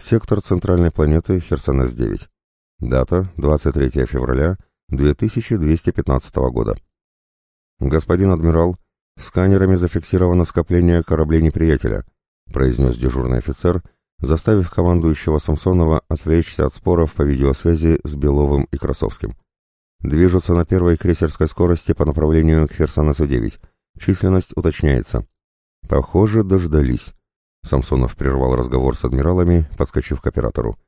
Сектор центральной планеты Херсонес-9. Дата 23 февраля 2215 года. Господин адмирал, сканерами зафиксировано скопление кораблей неприятеля, произнес дежурный офицер, заставив командующего Самсонова отвлечься от споров по видеосвязи с Беловым и Красовским. Движутся на первой крейсерской скорости по направлению к Херсонесу-9. Численность уточняется. Похоже, дождались. Самсонов прервал разговор с адмиралами, подскочив к оператору.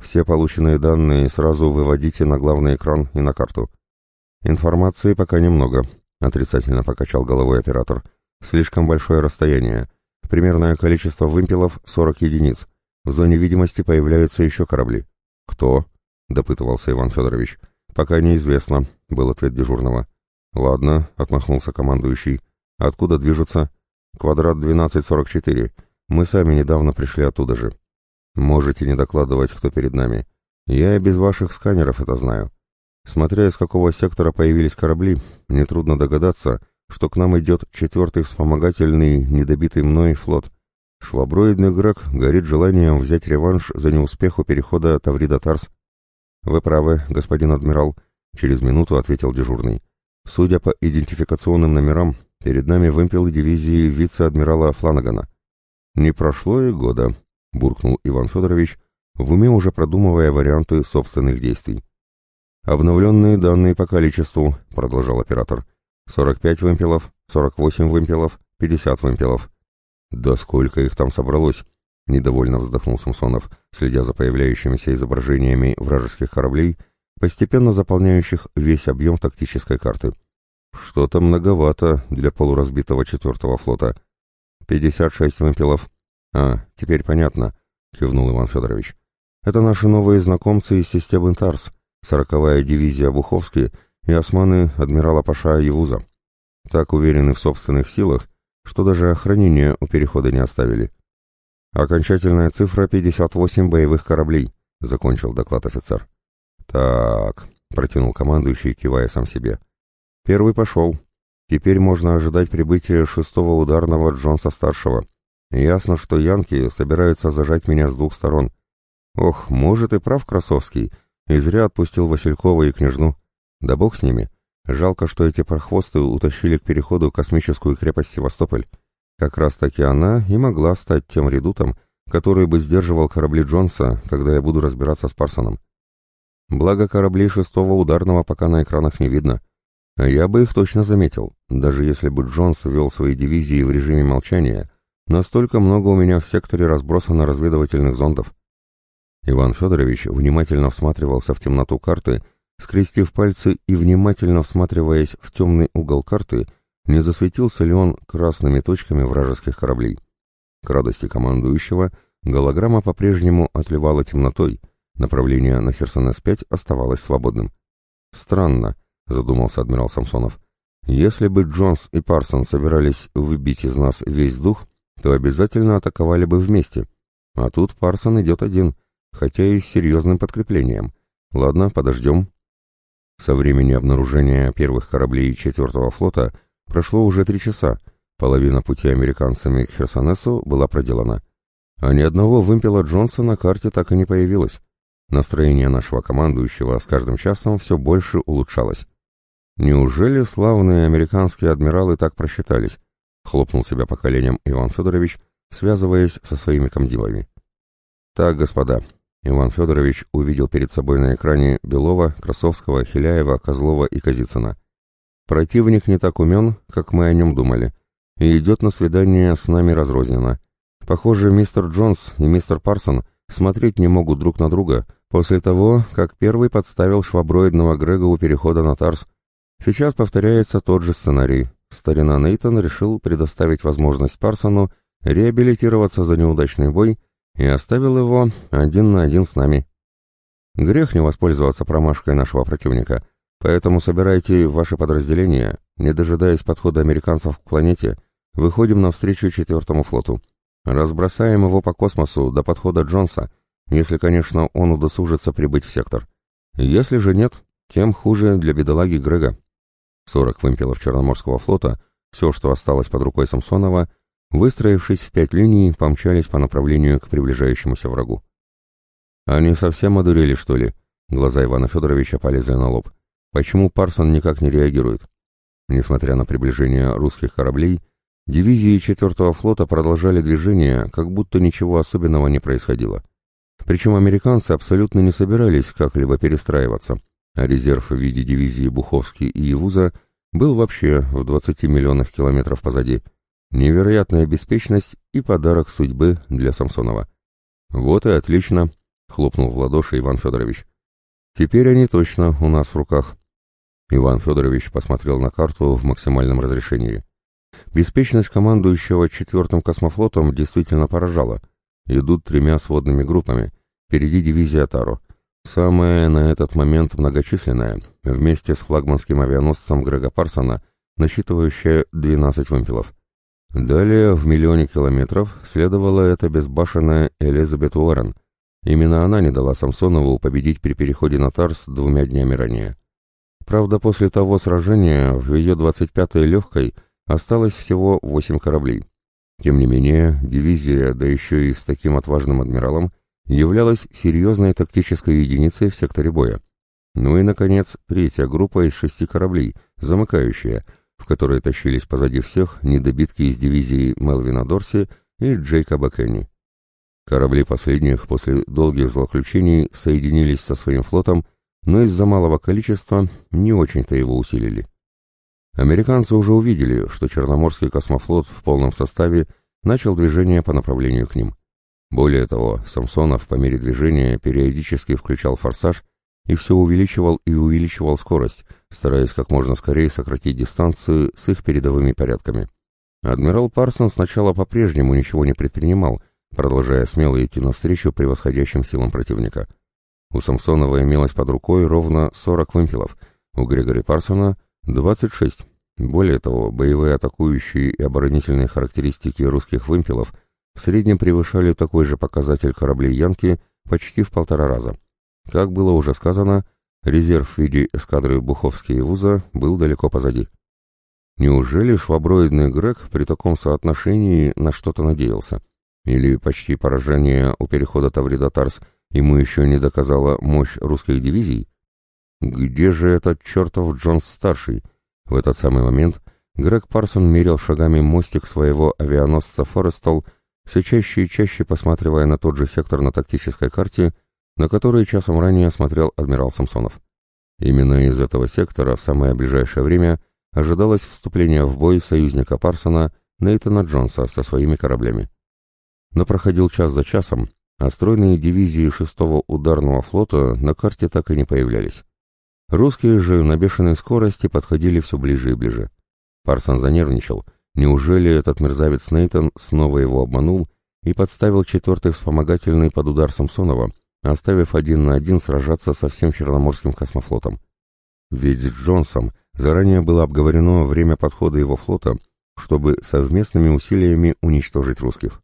«Все полученные данные сразу выводите на главный экран и на карту». «Информации пока немного», — отрицательно покачал головой оператор. «Слишком большое расстояние. Примерное количество вымпелов — 40 единиц. В зоне видимости появляются еще корабли». «Кто?» — допытывался Иван Федорович. «Пока неизвестно», — был ответ дежурного. «Ладно», — отмахнулся командующий. «Откуда движутся?» «Квадрат 1244. Мы сами недавно пришли оттуда же. Можете не докладывать, кто перед нами. Я и без ваших сканеров это знаю. Смотря из какого сектора появились корабли, нетрудно догадаться, что к нам идет четвертый вспомогательный, недобитый мной флот. Шваброидный Грег горит желанием взять реванш за неуспех у перехода Таврида-Тарс. «Вы правы, господин адмирал», — через минуту ответил дежурный. «Судя по идентификационным номерам, перед нами вымпелы дивизии вице-адмирала Фланагана. «Не прошло и года», — буркнул Иван Федорович, в уме уже продумывая варианты собственных действий. «Обновленные данные по количеству», — продолжал оператор. «45 вымпелов, 48 вымпелов, 50 вымпелов». «Да сколько их там собралось?» — недовольно вздохнул Самсонов, следя за появляющимися изображениями вражеских кораблей, постепенно заполняющих весь объем тактической карты. «Что-то многовато для полуразбитого четвертого флота». «Пятьдесят шесть вымпелов». «А, теперь понятно», — кивнул Иван Федорович. «Это наши новые знакомцы из системы ТАРС, сороковая дивизия Буховский и османы адмирала Паша Евуза. Так уверены в собственных силах, что даже охранение у перехода не оставили». «Окончательная цифра — 58 боевых кораблей», — закончил доклад офицер. «Так», — протянул командующий, кивая сам себе. «Первый пошел. Теперь можно ожидать прибытия шестого ударного Джонса-старшего. Ясно, что янки собираются зажать меня с двух сторон. Ох, может и прав Красовский, и зря отпустил Василькова и княжну. Да бог с ними. Жалко, что эти прохвосты утащили к переходу космическую крепость Севастополь. Как раз-таки она и могла стать тем редутом, который бы сдерживал корабли Джонса, когда я буду разбираться с Парсоном. Благо кораблей шестого ударного пока на экранах не видно. Я бы их точно заметил, даже если бы Джонс вел свои дивизии в режиме молчания. Настолько много у меня в секторе разбросано разведывательных зондов. Иван Федорович внимательно всматривался в темноту карты, скрестив пальцы и внимательно всматриваясь в темный угол карты, не засветился ли он красными точками вражеских кораблей. К радости командующего голограмма по-прежнему отливала темнотой, направление на Херсонес-5 оставалось свободным. Странно, задумался адмирал Самсонов. Если бы Джонс и Парсон собирались выбить из нас весь дух, то обязательно атаковали бы вместе. А тут Парсон идет один, хотя и с серьезным подкреплением. Ладно, подождем. Со времени обнаружения первых кораблей четвертого флота прошло уже три часа, половина пути американцами к Херсонесу была проделана. А ни одного вымпела Джонса на карте так и не появилось. Настроение нашего командующего с каждым часом все больше улучшалось. Неужели славные американские адмиралы так просчитались? Хлопнул себя по коленям Иван Федорович, связываясь со своими комдивами. Так, господа, Иван Федорович увидел перед собой на экране Белова, Красовского, Хиляева, Козлова и Казицына. Противник не так умен, как мы о нем думали, и идет на свидание с нами разрозненно. Похоже, мистер Джонс и мистер Парсон смотреть не могут друг на друга после того, как первый подставил шваброидного Грега у перехода на Тарс, Сейчас повторяется тот же сценарий. Старина Нейтон решил предоставить возможность Парсону реабилитироваться за неудачный бой и оставил его один на один с нами. Грех не воспользоваться промашкой нашего противника, поэтому собирайте ваши подразделения, не дожидаясь подхода американцев к планете, выходим навстречу четвертому флоту. Разбросаем его по космосу до подхода Джонса, если, конечно, он удосужится прибыть в сектор. Если же нет, тем хуже для бедолаги Грега. 40 вымпелов Черноморского флота, все, что осталось под рукой Самсонова, выстроившись в пять линий, помчались по направлению к приближающемуся врагу. «Они совсем одурели, что ли?» Глаза Ивана Федоровича полезли на лоб. «Почему Парсон никак не реагирует?» Несмотря на приближение русских кораблей, дивизии 4-го флота продолжали движение, как будто ничего особенного не происходило. Причем американцы абсолютно не собирались как-либо перестраиваться, а резерв в виде дивизии Буховский и Евуза был вообще в 20 миллионах километров позади. Невероятная беспечность и подарок судьбы для Самсонова. «Вот и отлично», — хлопнул в ладоши Иван Федорович. «Теперь они точно у нас в руках». Иван Федорович посмотрел на карту в максимальном разрешении. Беспечность командующего четвертым космофлотом действительно поражала. Идут тремя сводными группами. Впереди дивизия Таро. Самая на этот момент многочисленная, вместе с флагманским авианосцем Грега Парсона, насчитывающая 12 вымпелов. Далее, в миллионе километров, следовала эта безбашенная Элизабет Уоррен. Именно она не дала Самсонову победить при переходе на Тарс двумя днями ранее. Правда, после того сражения в ее 25-й легкой осталось всего 8 кораблей. Тем не менее, дивизия, да еще и с таким отважным адмиралом, являлась серьезной тактической единицей в секторе боя. Ну и, наконец, третья группа из шести кораблей, замыкающая, в которой тащились позади всех недобитки из дивизии Мелвина Дорси и Джейкоба Кенни. Корабли последних после долгих злоключений соединились со своим флотом, но из-за малого количества не очень-то его усилили. Американцы уже увидели, что Черноморский космофлот в полном составе начал движение по направлению к ним. Более того, Самсонов по мере движения периодически включал форсаж и все увеличивал и увеличивал скорость, стараясь как можно скорее сократить дистанцию с их передовыми порядками. Адмирал Парсон сначала по-прежнему ничего не предпринимал, продолжая смело идти навстречу превосходящим силам противника. У Самсонова имелось под рукой ровно 40 вымпелов, у Григори Парсона — 26. Более того, боевые атакующие и оборонительные характеристики русских вымпелов в среднем превышали такой же показатель кораблей Янки почти в полтора раза. Как было уже сказано, резерв в виде эскадры Буховский и Вуза был далеко позади. Неужели шваброидный Грег при таком соотношении на что-то надеялся? Или почти поражение у перехода Таврида-Тарс ему еще не доказала мощь русских дивизий? Где же этот чертов Джонс-старший? В этот самый момент Грег Парсон мерил шагами мостик своего авианосца Форестал, все чаще и чаще посматривая на тот же сектор на тактической карте, на который часом ранее смотрел адмирал Самсонов. Именно из этого сектора в самое ближайшее время ожидалось вступление в бой союзника Парсона Нейтана Джонса со своими кораблями. Но проходил час за часом, а стройные дивизии 6-го ударного флота на карте так и не появлялись. Русские же на бешеной скорости подходили все ближе и ближе. Парсон занервничал. Неужели этот мерзавец Нейтан снова его обманул и подставил четвертый вспомогательный под удар Самсонова, оставив один на один сражаться со всем Черноморским космофлотом. Ведь с Джонсом заранее было обговорено время подхода его флота, чтобы совместными усилиями уничтожить русских.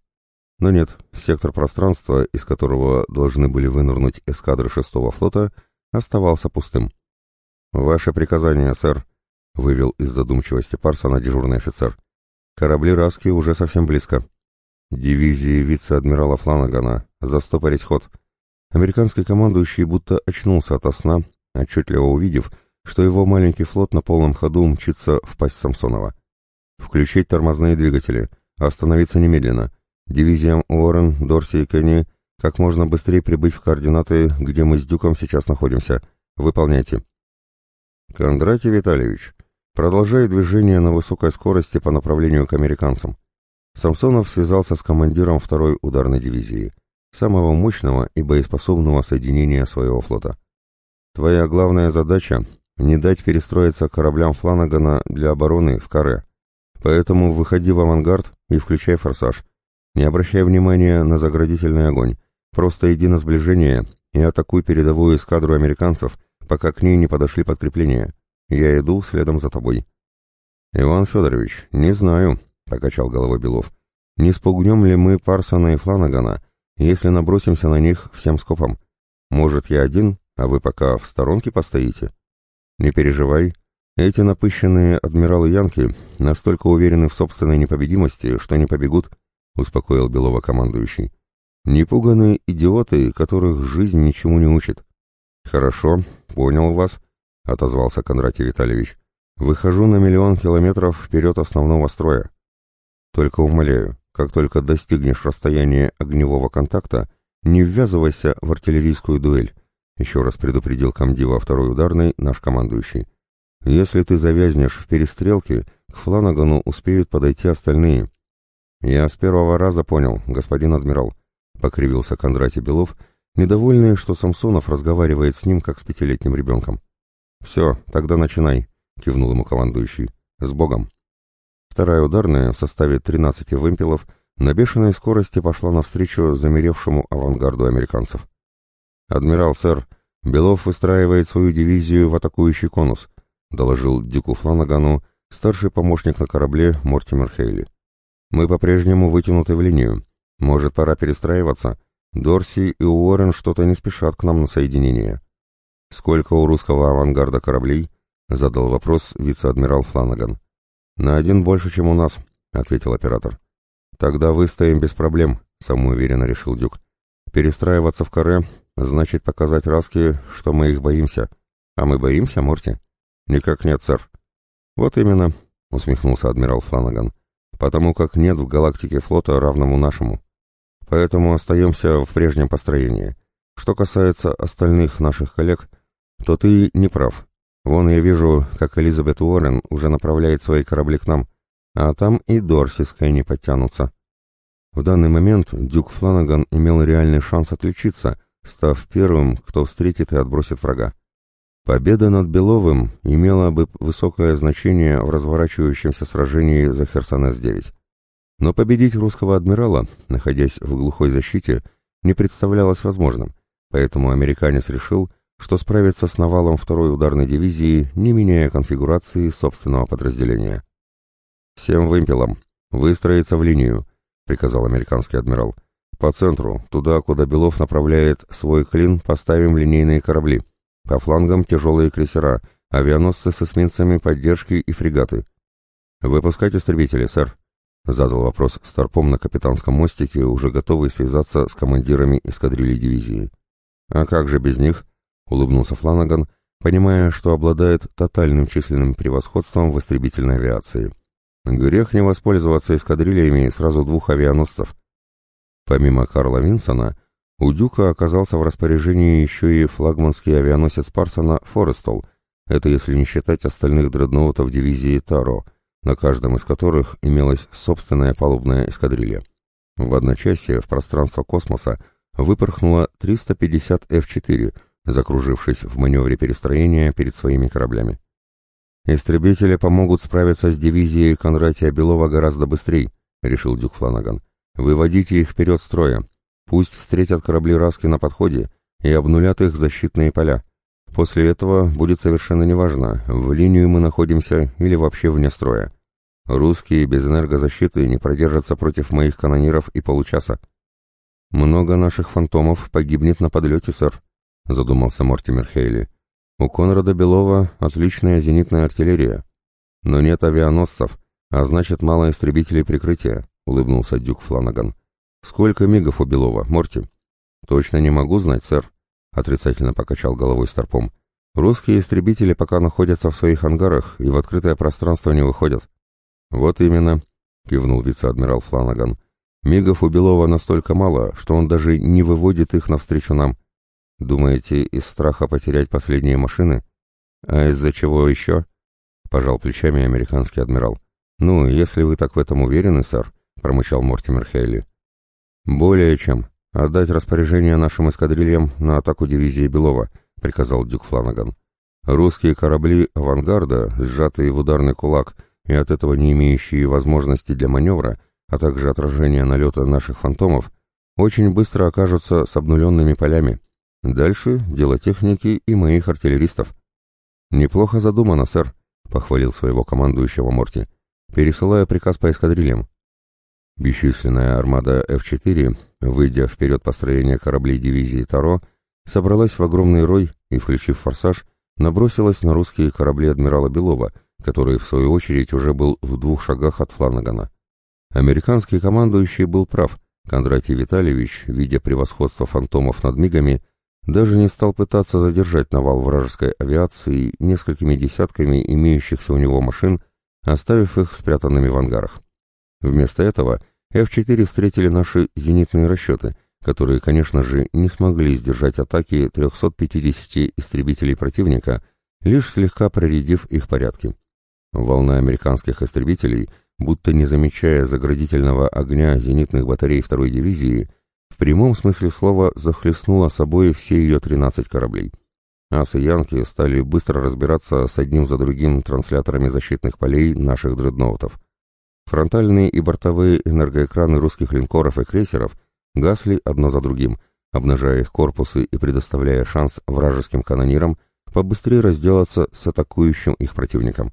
Но нет, сектор пространства, из которого должны были вынырнуть эскадры шестого флота, оставался пустым. «Ваше приказание, сэр», — вывел из задумчивости Парсона дежурный офицер. «Корабли Раски уже совсем близко. Дивизии вице-адмирала Фланагана. Застопорить ход». Американский командующий будто очнулся ото сна, отчетливо увидев, что его маленький флот на полном ходу мчится в пасть Самсонова. «Включить тормозные двигатели. Остановиться немедленно. Дивизиям Уоррен, Дорси и Кенни как можно быстрее прибыть в координаты, где мы с Дюком сейчас находимся. Выполняйте». «Кондратий Витальевич, продолжая движение на высокой скорости по направлению к американцам». Самсонов связался с командиром второй ударной дивизии самого мощного и боеспособного соединения своего флота. Твоя главная задача — не дать перестроиться кораблям Фланагана для обороны в Каре. Поэтому выходи в авангард и включай форсаж. Не обращай внимания на заградительный огонь. Просто иди на сближение, и атакуй передовую эскадру американцев, пока к ней не подошли подкрепления. Я иду следом за тобой». «Иван Федорович, не знаю», — покачал головой Белов. «Не спугнем ли мы Парсона и Фланагана, если набросимся на них всем скопом? Может, я один, а вы пока в сторонке постоите?» «Не переживай. Эти напыщенные адмиралы Янки настолько уверены в собственной непобедимости, что не побегут», — успокоил Белова командующий. «Непуганные идиоты, которых жизнь ничему не учит». «Хорошо, понял вас», — отозвался Кондратий Витальевич. «Выхожу на миллион километров вперед основного строя. Только умоляю, как только достигнешь расстояния огневого контакта, не ввязывайся в артиллерийскую дуэль», — еще раз предупредил комдива второй ударной наш командующий. «Если ты завязнешь в перестрелке, к Фланагану успеют подойти остальные». «Я с первого раза понял, господин адмирал», — покривился Кондратий Белов, недовольный, что Самсонов разговаривает с ним, как с пятилетним ребенком. «Все, тогда начинай», — кивнул ему командующий. «С Богом». Вторая ударная в составе 13 вымпелов на бешеной скорости пошла навстречу замеревшему авангарду американцев. «Адмирал, сэр, Белов выстраивает свою дивизию в атакующий конус», доложил Дюку Фланагану старший помощник на корабле Мортимер Хейли. «Мы по-прежнему вытянуты в линию. Может, пора перестраиваться? Дорси и Уоррен что-то не спешат к нам на соединение». «Сколько у русского авангарда кораблей?» — задал вопрос вице-адмирал Фланаган. «На один больше, чем у нас», — ответил оператор. «Тогда выстоим без проблем», — самоуверенно решил Дюк. «Перестраиваться в каре значит показать Раски, что мы их боимся. А мы боимся, Морти?» «Никак нет, сэр». «Вот именно», — усмехнулся адмирал Фланаган. «Потому как нет в галактике флота, равному нашему. Поэтому остаемся в прежнем построении. Что касается остальных наших коллег, то ты не прав. Вон я вижу, как Элизабет Уоррен уже направляет свои корабли к нам, а там и Дорси с Кенни подтянутся. В данный момент Дюк Фланаган имел реальный шанс отличиться, став первым, кто встретит и отбросит врага. Победа над Беловым имела бы высокое значение в разворачивающемся сражении за Херсонес-9. Но победить русского адмирала, находясь в глухой защите, не представлялось возможным, поэтому американец решил, что справится с навалом второй ударной дивизии, не меняя конфигурации собственного подразделения. «Всем вымпелам! Выстроиться в линию!» — приказал американский адмирал. «По центру, туда, куда Белов направляет свой клин, поставим линейные корабли. По флангам тяжелые крейсера, авианосцы с эсминцами поддержки и фрегаты. Выпускать истребители, сэр!» — задал вопрос Старпом на капитанском мостике, уже готовый связаться с командирами эскадрильи дивизии. «А как же без них?» — улыбнулся Фланаган, понимая, что обладает тотальным численным превосходством в истребительной авиации. Грех не воспользоваться эскадрильями сразу двух авианосцев. Помимо Карла Винсона, у Дюка оказался в распоряжении еще и флагманский авианосец Парсона «Форестол», это если не считать остальных дредноутов дивизии «Таро», на каждом из которых имелась собственная палубная эскадрилья. В одночасье в пространство космоса выпорхнуло 350 F-4, закружившись в маневре перестроения перед своими кораблями. «Истребители помогут справиться с дивизией Кондратия Белова гораздо быстрее», — решил Дюк Фланаган. «Выводите их вперед строя. Пусть встретят корабли Раски на подходе и обнулят их защитные поля. После этого будет совершенно неважно, в линию мы находимся или вообще вне строя. Русские без энергозащиты не продержатся против моих канониров и получаса. Много наших фантомов погибнет на подлете, сэр», — задумался Мортимер Хейли. У Конрада Белова отличная зенитная артиллерия. Но нет авианосцев, а значит мало истребителей прикрытия, улыбнулся Дюк Фланаган. Сколько мигов у Белова, Морти? Точно не могу знать, сэр, отрицательно покачал головой Старпом. Русские истребители пока находятся в своих ангарах и в открытое пространство не выходят. Вот именно, кивнул вице-адмирал Фланаган. Мигов у Белова настолько мало, что он даже не выводит их навстречу нам. Думаете, из страха потерять последние машины? А из-за чего еще? Пожал плечами американский адмирал. Ну, если вы так в этом уверены, сэр, промычал Мортимер Хейли. Более чем. Отдать распоряжение нашим эскадрильям на атаку дивизии Белова, приказал Дюк Фланаган. Русские корабли авангарда, сжатые в ударный кулак и от этого не имеющие возможности для маневра, а также отражения налета наших фантомов, очень быстро окажутся с обнуленными полями, Дальше дело техники и моих артиллеристов. Неплохо задумано, сэр, похвалил своего командующего Морти, пересылая приказ по эскадрильям. Бесчисленная армада F-4, выйдя вперед построения кораблей дивизии Таро, собралась в огромный рой и, включив форсаж, набросилась на русские корабли адмирала Белова, который, в свою очередь, уже был в двух шагах от Фланагана. Американский командующий был прав. Кондратий Витальевич, видя превосходство фантомов над мигами, даже не стал пытаться задержать навал вражеской авиации несколькими десятками имеющихся у него машин, оставив их спрятанными в ангарах. Вместо этого F-4 встретили наши зенитные расчеты, которые, конечно же, не смогли сдержать атаки 350 истребителей противника, лишь слегка проредив их порядки. Волна американских истребителей, будто не замечая заградительного огня зенитных батарей второй дивизии, в прямом смысле слова захлестнула собой все ее 13 кораблей. Асы Янки стали быстро разбираться с одним за другим трансляторами защитных полей наших дредноутов. Фронтальные и бортовые энергоэкраны русских линкоров и крейсеров гасли одно за другим, обнажая их корпусы и предоставляя шанс вражеским канонирам побыстрее разделаться с атакующим их противником.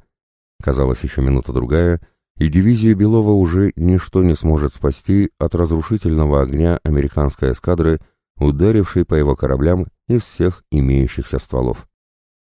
Казалось, еще минута-другая, и дивизию Белова уже ничто не сможет спасти от разрушительного огня американской эскадры, ударившей по его кораблям из всех имеющихся стволов.